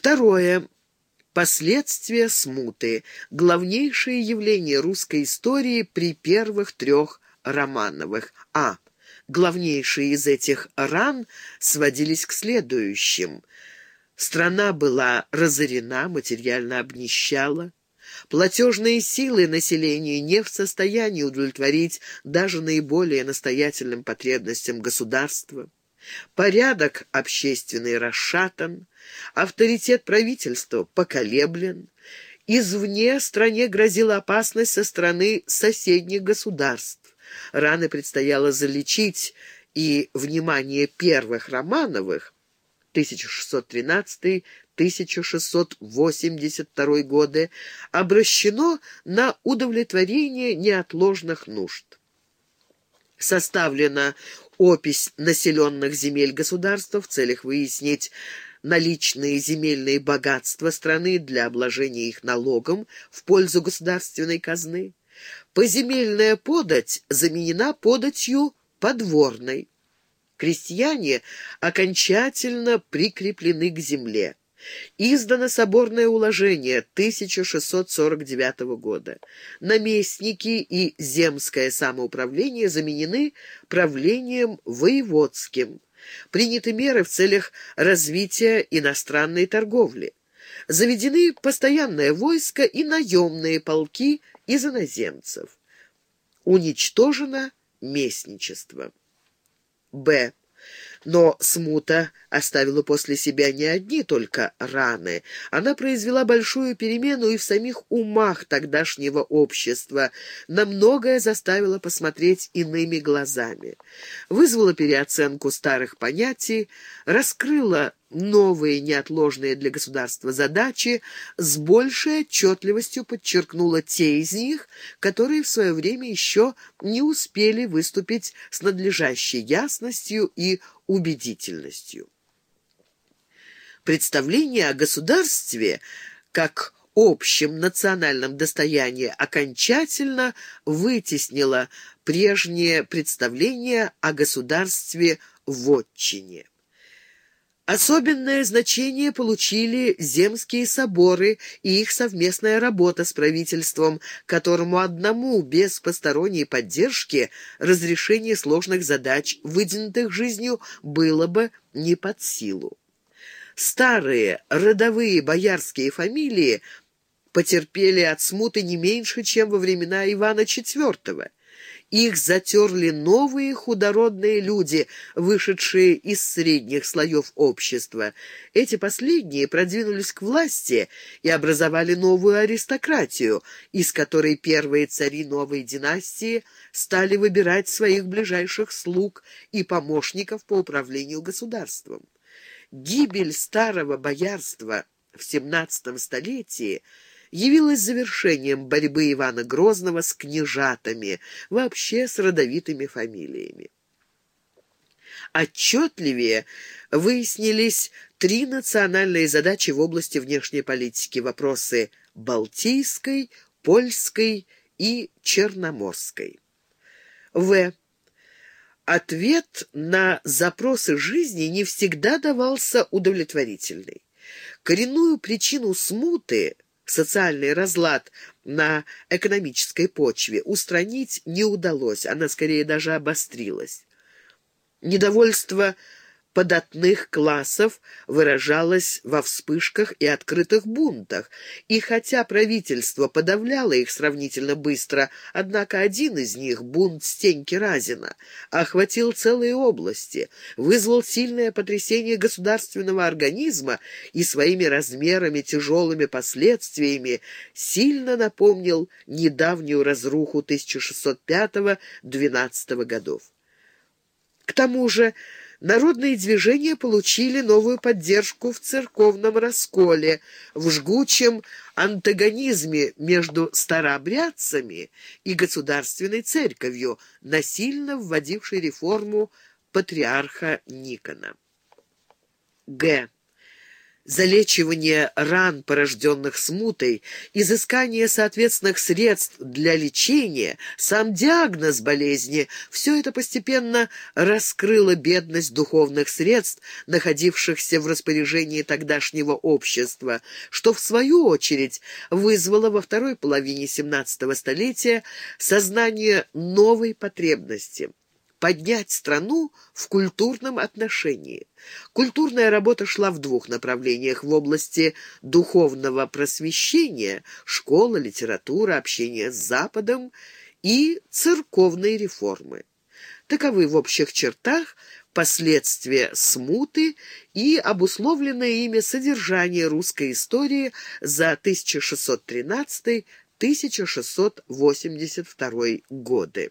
Второе. Последствия смуты. Главнейшее явление русской истории при первых трех Романовых. А. Главнейшие из этих ран сводились к следующим. Страна была разорена, материально обнищала. Платежные силы населения не в состоянии удовлетворить даже наиболее настоятельным потребностям государства. Порядок общественный расшатан, авторитет правительства поколеблен, извне стране грозила опасность со стороны соседних государств. Раны предстояло залечить, и внимание первых Романовых 1613-1682 годы обращено на удовлетворение неотложных нужд. Составлена опись населенных земель государства в целях выяснить наличные земельные богатства страны для обложения их налогом в пользу государственной казны. Поземельная подать заменена податью подворной. Крестьяне окончательно прикреплены к земле. Издано соборное уложение 1649 года. Наместники и земское самоуправление заменены правлением воеводским. Приняты меры в целях развития иностранной торговли. Заведены постоянное войско и наемные полки из иноземцев. Уничтожено местничество. Б. Но смута оставила после себя не одни только раны. Она произвела большую перемену и в самих умах тогдашнего общества, на многое заставила посмотреть иными глазами. Вызвала переоценку старых понятий, раскрыла новые неотложные для государства задачи, с большей отчетливостью подчеркнула те из них, которые в свое время еще не успели выступить с надлежащей ясностью и убедительностью. Представление о государстве как общем национальном достоянии окончательно вытеснило прежнее представление о государстве в отчине. Особенное значение получили земские соборы и их совместная работа с правительством, которому одному, без посторонней поддержки, разрешение сложных задач, выдвинутых жизнью, было бы не под силу. Старые родовые боярские фамилии потерпели от смуты не меньше, чем во времена Ивана IV. Их затерли новые худородные люди, вышедшие из средних слоев общества. Эти последние продвинулись к власти и образовали новую аристократию, из которой первые цари новой династии стали выбирать своих ближайших слуг и помощников по управлению государством. Гибель старого боярства в XVII столетии – явилось завершением борьбы Ивана Грозного с княжатами, вообще с родовитыми фамилиями. Отчетливее выяснились три национальные задачи в области внешней политики, вопросы Балтийской, Польской и Черноморской. В. Ответ на запросы жизни не всегда давался удовлетворительный. Коренную причину смуты – социальный разлад на экономической почве устранить не удалось, она скорее даже обострилась. Недовольство податных классов выражалось во вспышках и открытых бунтах, и хотя правительство подавляло их сравнительно быстро, однако один из них, бунт Стеньки Разина, охватил целые области, вызвал сильное потрясение государственного организма и своими размерами, тяжелыми последствиями сильно напомнил недавнюю разруху 1605-12 годов. К тому же, Народные движения получили новую поддержку в церковном расколе, в жгучем антагонизме между старообрядцами и государственной церковью, насильно вводившей реформу патриарха Никона. Г. залечивание ран, порожденных смутой, изыскание соответственных средств для лечения, сам диагноз болезни – все это постепенно раскрыло бедность духовных средств, находившихся в распоряжении тогдашнего общества, что, в свою очередь, вызвало во второй половине XVII столетия сознание новой потребности – поднять страну в культурном отношении. Культурная работа шла в двух направлениях в области духовного просвещения, школа, литература, общение с Западом и церковной реформы. Таковы в общих чертах последствия смуты и обусловленное ими содержание русской истории за 1613-1682 годы.